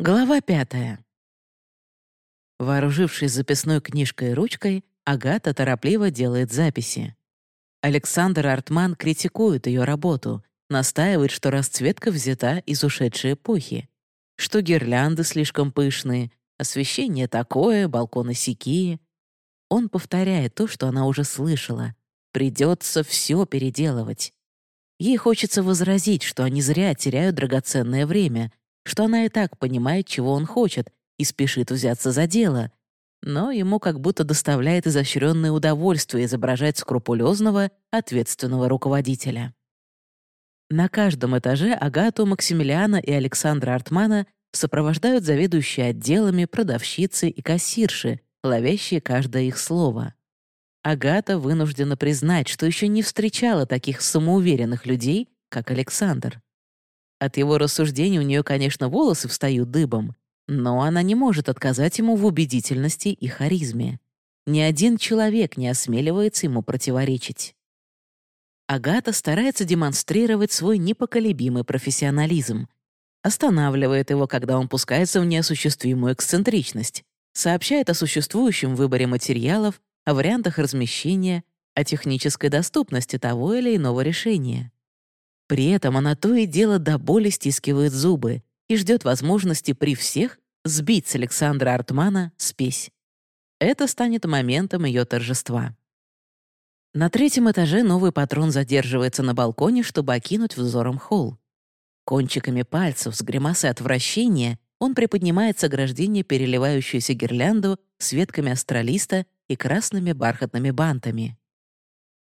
Глава пятая. Вооружившись записной книжкой и ручкой, Агата торопливо делает записи. Александр Артман критикует ее работу, настаивает, что расцветка взята из ушедшей эпохи, что гирлянды слишком пышные, освещение такое, балконы сякие. Он повторяет то, что она уже слышала. Придется все переделывать. Ей хочется возразить, что они зря теряют драгоценное время, что она и так понимает, чего он хочет, и спешит взяться за дело. Но ему как будто доставляет изощренное удовольствие изображать скрупулезного, ответственного руководителя. На каждом этаже Агату, Максимилиана и Александра Артмана сопровождают заведующие отделами, продавщицы и кассирши, ловящие каждое их слово. Агата вынуждена признать, что еще не встречала таких самоуверенных людей, как Александр. От его рассуждений у нее, конечно, волосы встают дыбом, но она не может отказать ему в убедительности и харизме. Ни один человек не осмеливается ему противоречить. Агата старается демонстрировать свой непоколебимый профессионализм, останавливает его, когда он пускается в неосуществимую эксцентричность, сообщает о существующем выборе материалов, о вариантах размещения, о технической доступности того или иного решения. При этом она то и дело до боли стискивает зубы и ждет возможности при всех сбить с Александра Артмана спесь. Это станет моментом ее торжества. На третьем этаже новый патрон задерживается на балконе, чтобы окинуть взором холл. Кончиками пальцев с гримасой отвращения он приподнимает с ограждения переливающуюся гирлянду с ветками астралиста и красными бархатными бантами.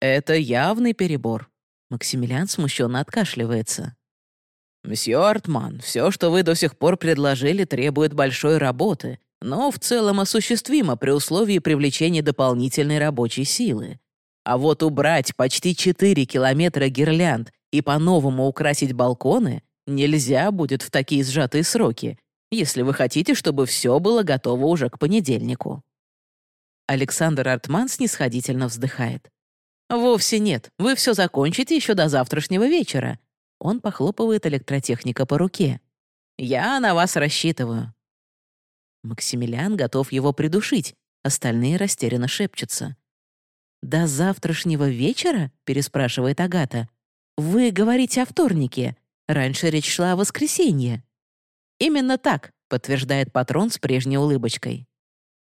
Это явный перебор. Максимилиан смущенно откашливается. «Мсье Артман, все, что вы до сих пор предложили, требует большой работы, но в целом осуществимо при условии привлечения дополнительной рабочей силы. А вот убрать почти 4 километра гирлянд и по-новому украсить балконы нельзя будет в такие сжатые сроки, если вы хотите, чтобы все было готово уже к понедельнику». Александр Артман снисходительно вздыхает. «Вовсе нет. Вы все закончите еще до завтрашнего вечера». Он похлопывает электротехника по руке. «Я на вас рассчитываю». Максимилиан готов его придушить, остальные растерянно шепчутся. «До завтрашнего вечера?» — переспрашивает Агата. «Вы говорите о вторнике. Раньше речь шла о воскресенье». «Именно так», — подтверждает патрон с прежней улыбочкой.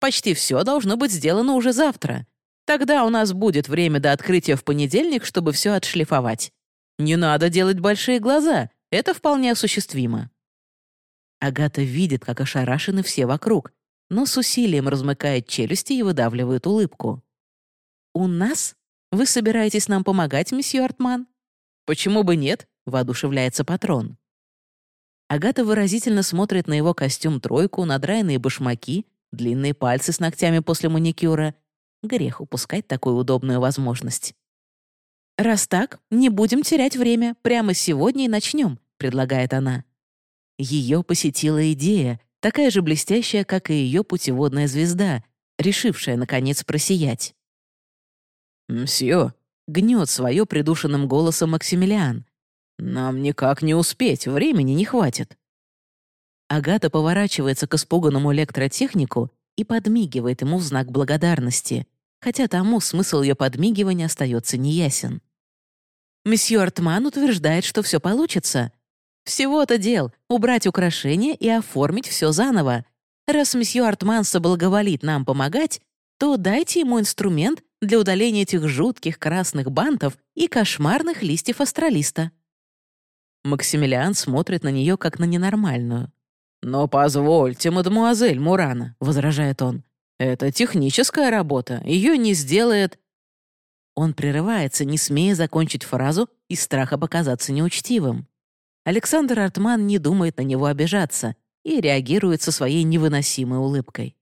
«Почти все должно быть сделано уже завтра. Тогда у нас будет время до открытия в понедельник, чтобы все отшлифовать. Не надо делать большие глаза, это вполне осуществимо». Агата видит, как ошарашены все вокруг, но с усилием размыкает челюсти и выдавливает улыбку. «У нас? Вы собираетесь нам помогать, месье Артман?» «Почему бы нет?» — воодушевляется патрон. Агата выразительно смотрит на его костюм-тройку, надраенные башмаки, длинные пальцы с ногтями после маникюра — Грех упускать такую удобную возможность. «Раз так, не будем терять время. Прямо сегодня и начнем», — предлагает она. Ее посетила идея, такая же блестящая, как и ее путеводная звезда, решившая, наконец, просиять. «Мсье», — гнет свое придушенным голосом Максимилиан. «Нам никак не успеть, времени не хватит». Агата поворачивается к испуганному электротехнику и подмигивает ему в знак благодарности, хотя тому смысл ее подмигивания остается неясен. Месье Артман утверждает, что все получится. Всего-то дел — убрать украшения и оформить все заново. Раз месье Артман соблаговолит нам помогать, то дайте ему инструмент для удаления этих жутких красных бантов и кошмарных листьев астралиста. Максимилиан смотрит на нее как на ненормальную. «Но позвольте, мадемуазель Мурана», — возражает он. «Это техническая работа, ее не сделает...» Он прерывается, не смея закончить фразу из страха показаться неучтивым. Александр Артман не думает на него обижаться и реагирует со своей невыносимой улыбкой.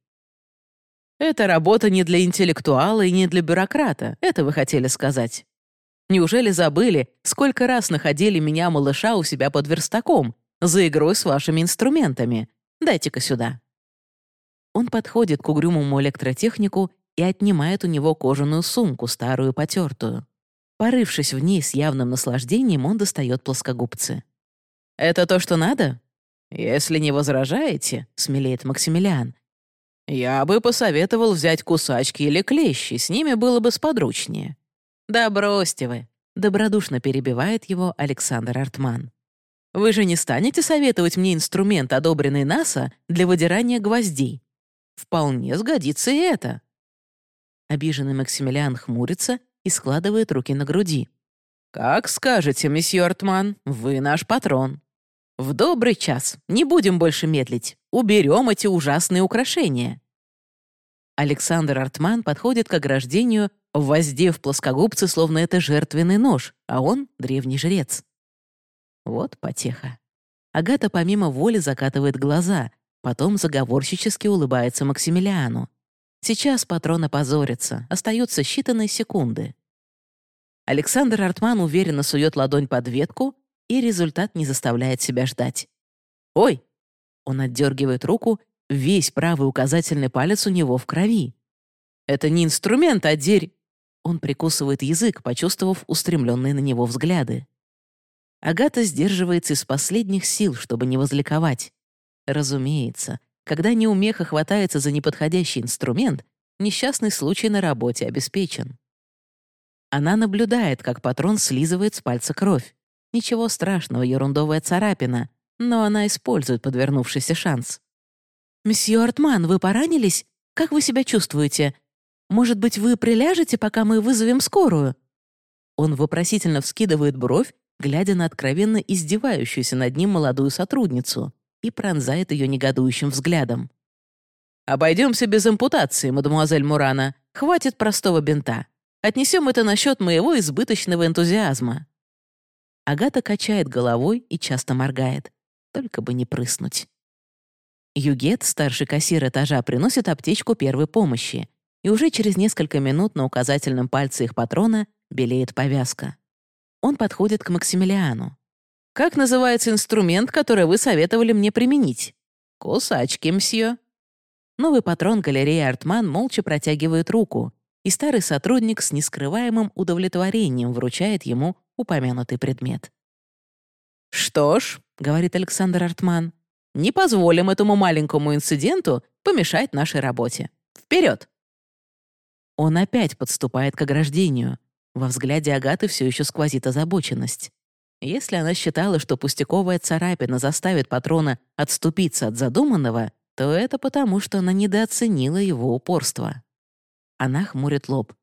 «Это работа не для интеллектуала и не для бюрократа, это вы хотели сказать. Неужели забыли, сколько раз находили меня, малыша, у себя под верстаком, за игрой с вашими инструментами. Дайте-ка сюда». Он подходит к угрюмому электротехнику и отнимает у него кожаную сумку, старую потертую. Порывшись в ней с явным наслаждением, он достает плоскогубцы. «Это то, что надо?» «Если не возражаете», — смелеет Максимилиан, «я бы посоветовал взять кусачки или клещи, с ними было бы сподручнее». «Да бросьте вы», — добродушно перебивает его Александр Артман. «Вы же не станете советовать мне инструмент, одобренный НАСА, для выдирания гвоздей? Вполне сгодится и это». Обиженный Максимилиан хмурится и складывает руки на груди. «Как скажете, месье Артман, вы наш патрон. В добрый час, не будем больше медлить, уберем эти ужасные украшения». Александр Артман подходит к ограждению, воздев плоскогубцы, словно это жертвенный нож, а он — древний жрец. Вот потеха. Агата помимо воли закатывает глаза, потом заговорщически улыбается Максимилиану. Сейчас патрон опозорится, остаются считанные секунды. Александр Артман уверенно сует ладонь под ветку, и результат не заставляет себя ждать. «Ой!» Он отдергивает руку, весь правый указательный палец у него в крови. «Это не инструмент, а дерь...» Он прикусывает язык, почувствовав устремленные на него взгляды. Агата сдерживается из последних сил, чтобы не возликовать. Разумеется, когда неумеха хватается за неподходящий инструмент, несчастный случай на работе обеспечен. Она наблюдает, как патрон слизывает с пальца кровь. Ничего страшного, ерундовая царапина, но она использует подвернувшийся шанс. «Месье Артман, вы поранились? Как вы себя чувствуете? Может быть, вы приляжете, пока мы вызовем скорую?» Он вопросительно вскидывает бровь, глядя на откровенно издевающуюся над ним молодую сотрудницу, и пронзает ее негодующим взглядом. «Обойдемся без ампутации, мадемуазель Мурана. Хватит простого бинта. Отнесем это насчет моего избыточного энтузиазма». Агата качает головой и часто моргает. Только бы не прыснуть. Югет, старший кассир этажа, приносит аптечку первой помощи, и уже через несколько минут на указательном пальце их патрона белеет повязка. Он подходит к Максимилиану. «Как называется инструмент, который вы советовали мне применить?» «Кусачки, мсье». Новый патрон галереи «Артман» молча протягивает руку, и старый сотрудник с нескрываемым удовлетворением вручает ему упомянутый предмет. «Что ж», — говорит Александр Артман, «не позволим этому маленькому инциденту помешать нашей работе. Вперед!» Он опять подступает к ограждению. Во взгляде Агаты все еще сквозит озабоченность. Если она считала, что пустяковая царапина заставит патрона отступиться от задуманного, то это потому, что она недооценила его упорство. Она хмурит лоб.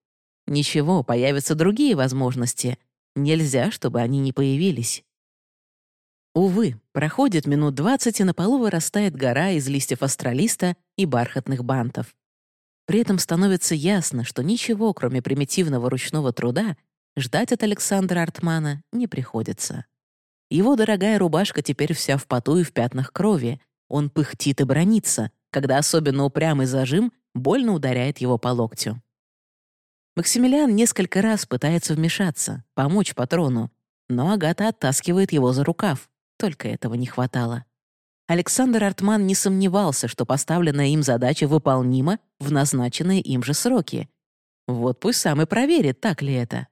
Ничего, появятся другие возможности. Нельзя, чтобы они не появились. Увы, проходит минут двадцать, и на полу вырастает гора из листьев астролиста и бархатных бантов. При этом становится ясно, что ничего, кроме примитивного ручного труда, ждать от Александра Артмана не приходится. Его дорогая рубашка теперь вся в поту и в пятнах крови. Он пыхтит и бронится, когда особенно упрямый зажим больно ударяет его по локтю. Максимилиан несколько раз пытается вмешаться, помочь патрону, но Агата оттаскивает его за рукав. Только этого не хватало. Александр Артман не сомневался, что поставленная им задача выполнима в назначенные им же сроки. Вот пусть сам и проверит, так ли это.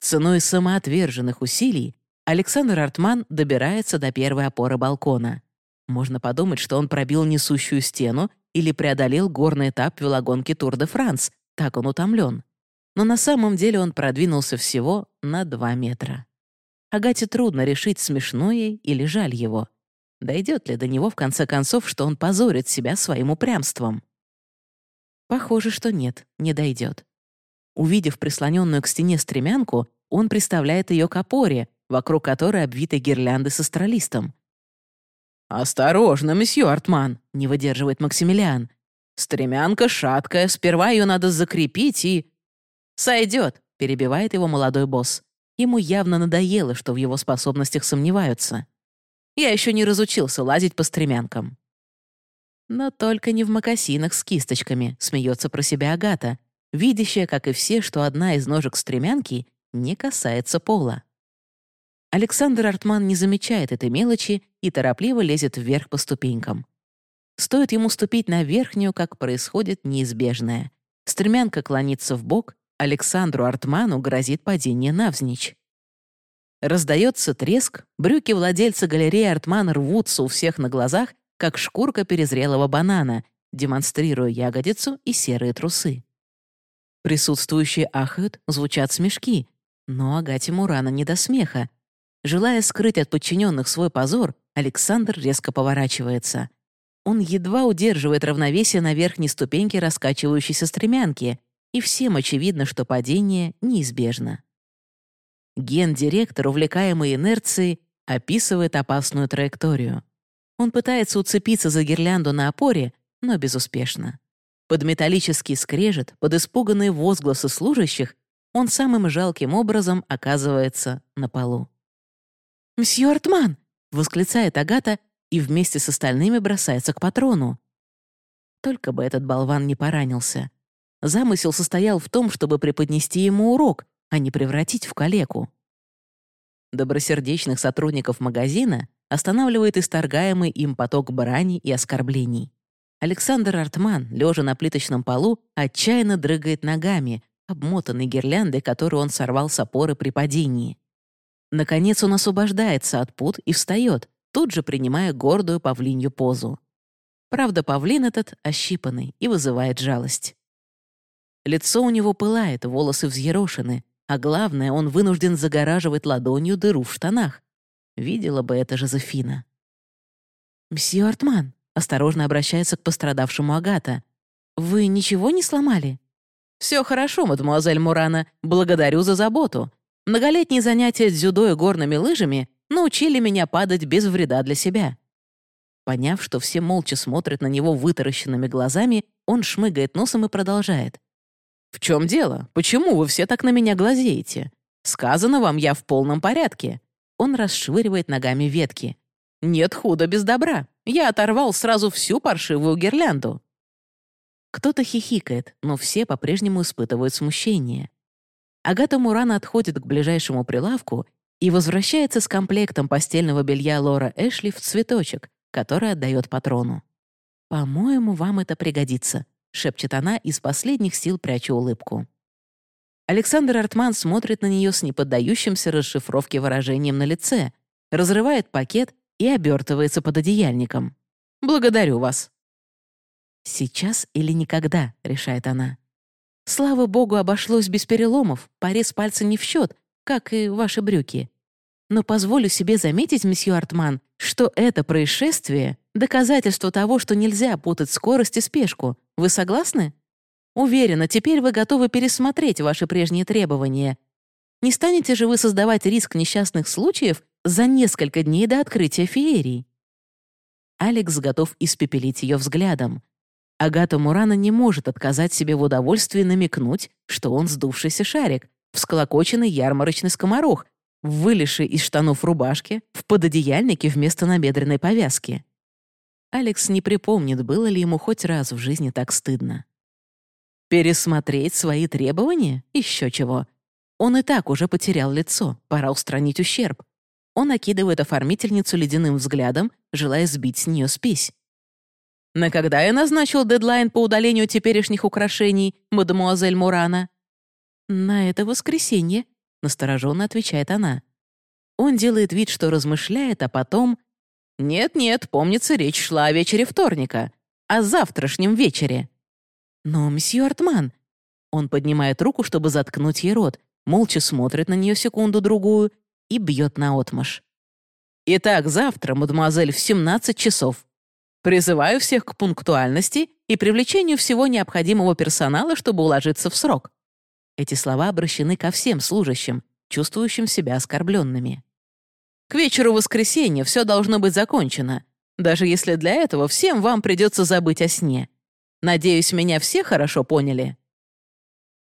Ценой самоотверженных усилий Александр Артман добирается до первой опоры балкона. Можно подумать, что он пробил несущую стену или преодолел горный этап велогонки Тур-де-Франс, так он утомлен. Но на самом деле он продвинулся всего на 2 метра. Агате трудно решить, смешно ей или жаль его. Дойдет ли до него в конце концов, что он позорит себя своим упрямством? Похоже, что нет, не дойдет. Увидев прислоненную к стене стремянку, он приставляет ее к опоре, вокруг которой обвиты гирлянды с астролистом. «Осторожно, месье Артман!» — не выдерживает Максимилиан. «Стремянка шаткая, сперва ее надо закрепить и...» «Сойдет!» — перебивает его молодой босс. Ему явно надоело, что в его способностях сомневаются. «Я еще не разучился лазить по стремянкам». «Но только не в мокасинах с кисточками», — смеется про себя Агата, видящая, как и все, что одна из ножек стремянки не касается пола. Александр Артман не замечает этой мелочи и торопливо лезет вверх по ступенькам. Стоит ему ступить на верхнюю, как происходит неизбежное. Стремянка клонится в бок, Александру Артману грозит падение навзничь. Раздается треск, брюки владельца галереи Артман рвутся у всех на глазах, как шкурка перезрелого банана, демонстрируя ягодицу и серые трусы. Присутствующие ахают, звучат смешки, но Агате Мурана не до смеха. Желая скрыть от подчиненных свой позор, Александр резко поворачивается. Он едва удерживает равновесие на верхней ступеньке раскачивающейся стремянки, и всем очевидно, что падение неизбежно. Ген-директор, увлекаемый инерцией, описывает опасную траекторию. Он пытается уцепиться за гирлянду на опоре, но безуспешно. Под металлический скрежет, под испуганные возгласы служащих, он самым жалким образом оказывается на полу. «Мсье Артман!» — восклицает Агата и вместе с остальными бросается к патрону. Только бы этот болван не поранился. Замысел состоял в том, чтобы преподнести ему урок, а не превратить в калеку. Добросердечных сотрудников магазина останавливает исторгаемый им поток брани и оскорблений. Александр Артман, лежа на плиточном полу, отчаянно дрыгает ногами, обмотанный гирляндой, которую он сорвал с опоры при падении. Наконец он освобождается от пут и встает, тут же принимая гордую павлинью позу. Правда, павлин этот ощипанный и вызывает жалость. Лицо у него пылает, волосы взъерошены, а главное, он вынужден загораживать ладонью дыру в штанах. Видела бы это Жозефина. «Мсье Артман», — осторожно обращается к пострадавшему Агата, «вы ничего не сломали?» «Все хорошо, мадемуазель Мурана, благодарю за заботу. Многолетние занятия дзюдо и горными лыжами научили меня падать без вреда для себя». Поняв, что все молча смотрят на него вытаращенными глазами, он шмыгает носом и продолжает. «В чем дело? Почему вы все так на меня глазеете? Сказано вам, я в полном порядке». Он расшвыривает ногами ветки. «Нет худа без добра. Я оторвал сразу всю паршивую гирлянду». Кто-то хихикает, но все по-прежнему испытывают смущение. Агата Мурана отходит к ближайшему прилавку и возвращается с комплектом постельного белья Лора Эшли в цветочек, который отдает патрону. «По-моему, вам это пригодится», — шепчет она из последних сил пряча улыбку. Александр Артман смотрит на нее с неподдающимся расшифровке выражением на лице, разрывает пакет и обертывается под одеяльником. «Благодарю вас». «Сейчас или никогда», — решает она. «Слава богу, обошлось без переломов, порез пальца не в счет, как и ваши брюки. Но позволю себе заметить, месье Артман, что это происшествие — доказательство того, что нельзя путать скорость и спешку. Вы согласны? Уверена, теперь вы готовы пересмотреть ваши прежние требования. Не станете же вы создавать риск несчастных случаев за несколько дней до открытия феерии?» Алекс готов испепелить ее взглядом. Агата Мурана не может отказать себе в удовольствии намекнуть, что он сдувшийся шарик, всколокоченный ярмарочный скоморох, вылезший из штанов рубашки, в пододеяльнике вместо набедренной повязки. Алекс не припомнит, было ли ему хоть раз в жизни так стыдно. Пересмотреть свои требования? Еще чего. Он и так уже потерял лицо, пора устранить ущерб. Он окидывает оформительницу ледяным взглядом, желая сбить с нее спесь. «На когда я назначил дедлайн по удалению теперешних украшений, мадемуазель Мурана?» «На это воскресенье», — настороженно отвечает она. Он делает вид, что размышляет, а потом... «Нет-нет, помнится, речь шла о вечере вторника, о завтрашнем вечере». «Но, месье Артман...» Он поднимает руку, чтобы заткнуть ей рот, молча смотрит на нее секунду-другую и бьет наотмашь. «Итак, завтра, мадемуазель, в 17 часов. Призываю всех к пунктуальности и привлечению всего необходимого персонала, чтобы уложиться в срок». Эти слова обращены ко всем служащим, чувствующим себя оскорбленными. К вечеру воскресенья все должно быть закончено, даже если для этого всем вам придется забыть о сне. Надеюсь, меня все хорошо поняли?»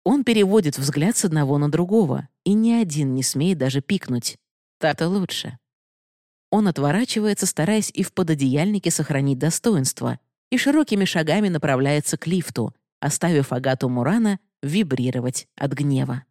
Он переводит взгляд с одного на другого, и ни один не смеет даже пикнуть. Так-то лучше. Он отворачивается, стараясь и в пододеяльнике сохранить достоинство, и широкими шагами направляется к лифту, оставив Агату Мурана вибрировать от гнева.